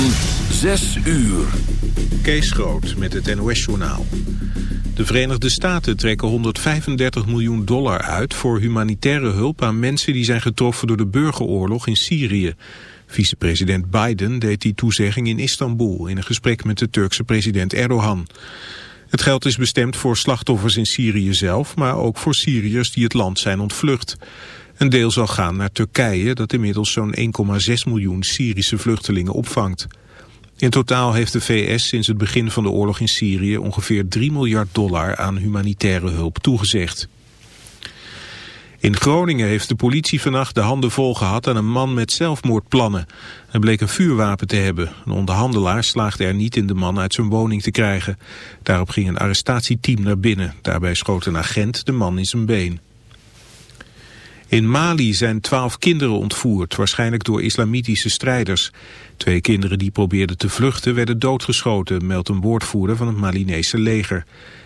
van 6 uur. Kees Groot met het NOS-journaal. De Verenigde Staten trekken 135 miljoen dollar uit voor humanitaire hulp aan mensen die zijn getroffen door de burgeroorlog in Syrië. Vicepresident Biden deed die toezegging in Istanbul in een gesprek met de Turkse president Erdogan. Het geld is bestemd voor slachtoffers in Syrië zelf, maar ook voor Syriërs die het land zijn ontvlucht. Een deel zal gaan naar Turkije, dat inmiddels zo'n 1,6 miljoen Syrische vluchtelingen opvangt. In totaal heeft de VS sinds het begin van de oorlog in Syrië ongeveer 3 miljard dollar aan humanitaire hulp toegezegd. In Groningen heeft de politie vannacht de handen vol gehad aan een man met zelfmoordplannen. Hij bleek een vuurwapen te hebben. Een onderhandelaar slaagde er niet in de man uit zijn woning te krijgen. Daarop ging een arrestatieteam naar binnen. Daarbij schoot een agent de man in zijn been. In Mali zijn twaalf kinderen ontvoerd, waarschijnlijk door islamitische strijders. Twee kinderen die probeerden te vluchten werden doodgeschoten, meldt een woordvoerder van het Malinese leger.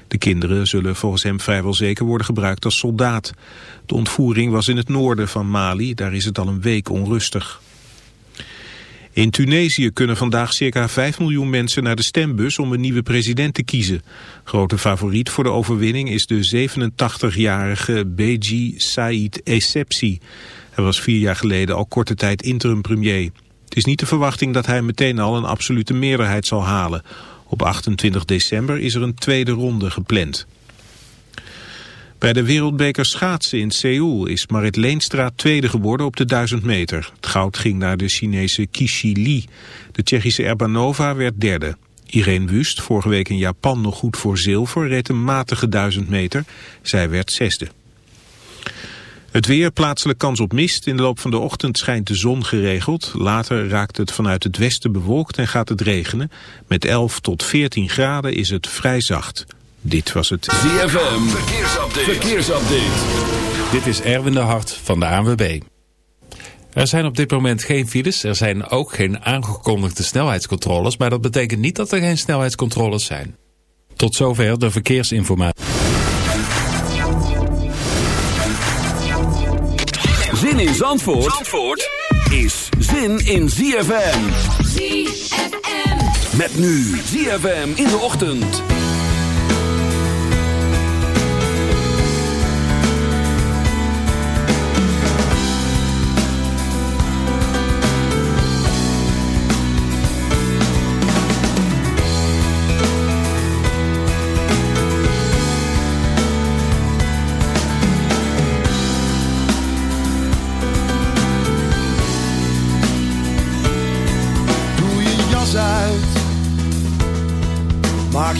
De kinderen zullen volgens hem vrijwel zeker worden gebruikt als soldaat. De ontvoering was in het noorden van Mali, daar is het al een week onrustig. In Tunesië kunnen vandaag circa 5 miljoen mensen naar de stembus om een nieuwe president te kiezen. Grote favoriet voor de overwinning is de 87-jarige Beji Said Essebsi. Hij was vier jaar geleden al korte tijd interim premier. Het is niet de verwachting dat hij meteen al een absolute meerderheid zal halen. Op 28 december is er een tweede ronde gepland. Bij de wereldbeker schaatsen in Seoul is Marit Leenstra tweede geworden op de 1000 meter. Het goud ging naar de Chinese Kishi Lee. De Tsjechische Erbanova werd derde. Irene Wust, vorige week in Japan nog goed voor zilver, reed een matige 1000 meter. Zij werd zesde. Het weer, plaatselijk kans op mist. In de loop van de ochtend schijnt de zon geregeld. Later raakt het vanuit het westen bewolkt en gaat het regenen. Met 11 tot 14 graden is het vrij zacht. Dit was het ZFM Verkeersupdate. Verkeersupdate. Dit is Erwin de Hart van de ANWB. Er zijn op dit moment geen files. Er zijn ook geen aangekondigde snelheidscontroles. Maar dat betekent niet dat er geen snelheidscontroles zijn. Tot zover de verkeersinformatie. Zin in Zandvoort, Zandvoort is zin in ZFM. ZFM. Met nu ZFM in de ochtend.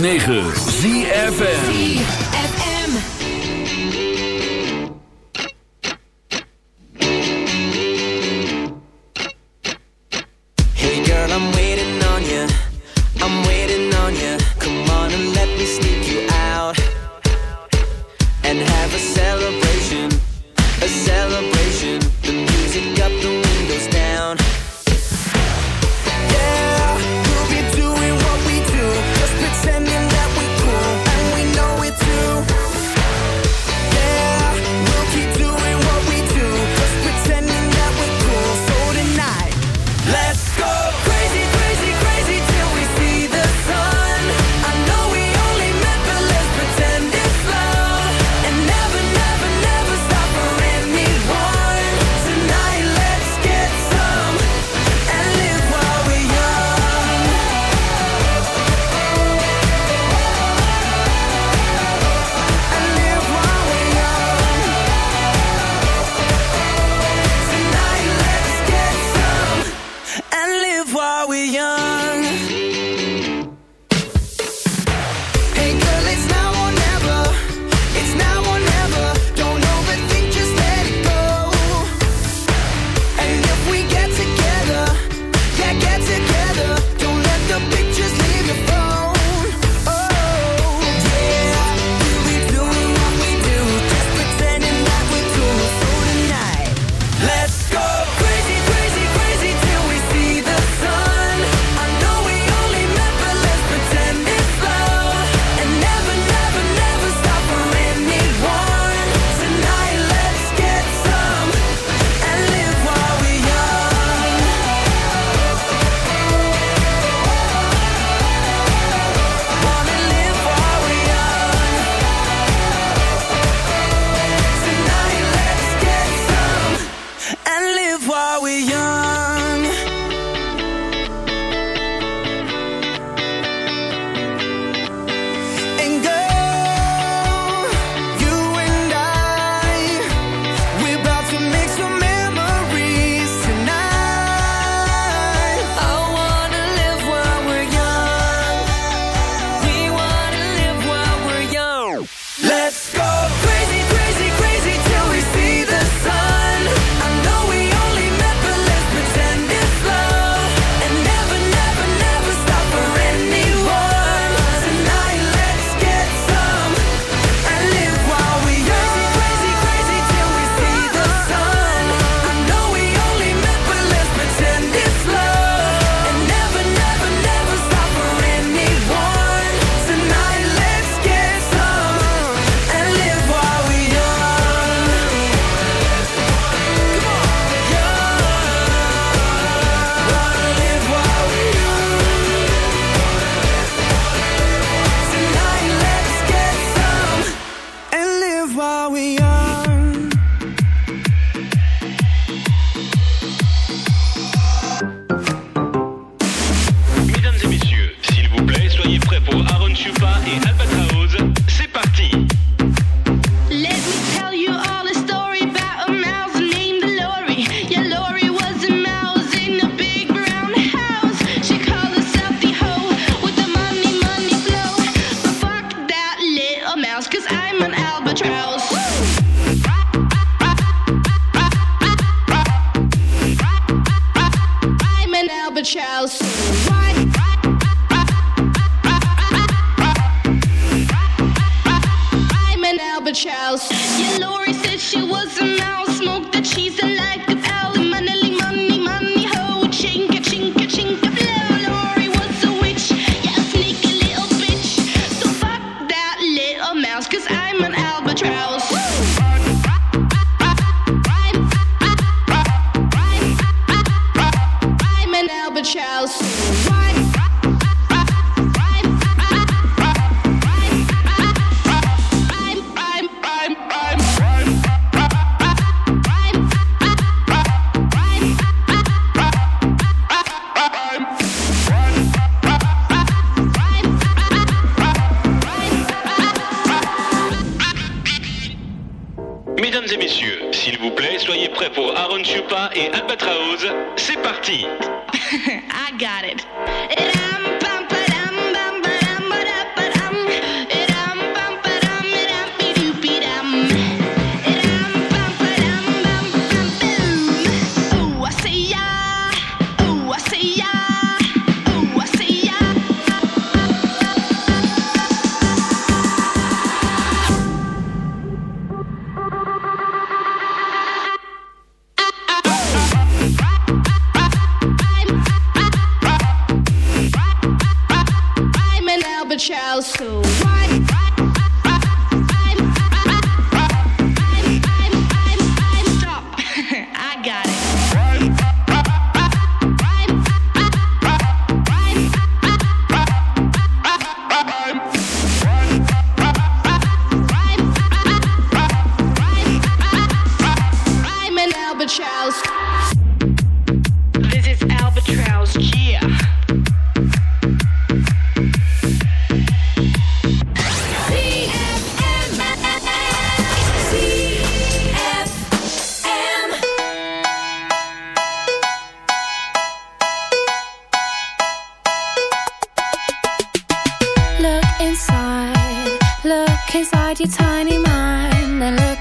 106.9 ZFN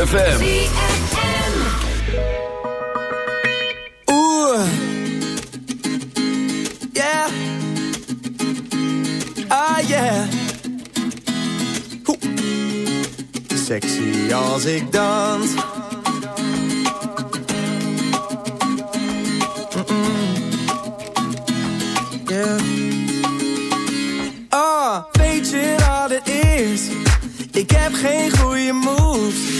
ZFM. Ooh, yeah, ah yeah. Hoe. Sexy als ik dans. Ah, weet je wat het is? Ik heb geen goede moves,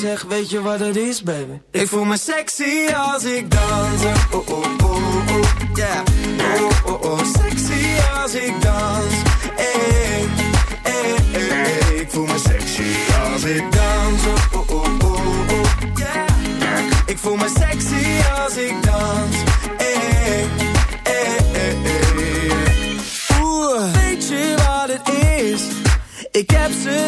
Zeg, weet je wat het is, baby? Ik voel me sexy als ik dans. Oh, oh, oh, oh, yeah. Oh, oh, oh, sexy als ik dans. Hey, hey, hey, hey. Ik voel me sexy als ik dans. Oh, oh, oh, oh, oh, yeah. Ik voel me sexy als ik dans. Hey, hey, hey, hey. Oeh, weet je wat het is? Ik heb ze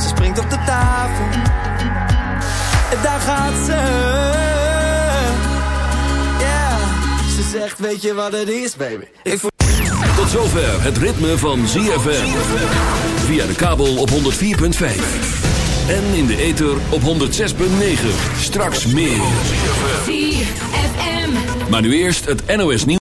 Ze springt op de tafel. En daar gaat ze. Ja, ze zegt, weet je wat het is, baby? Ik voel... Tot zover het ritme van ZFM. Via de kabel op 104.5. En in de ether op 106.9. Straks meer. ZFM. Maar nu eerst het NOS nieuws.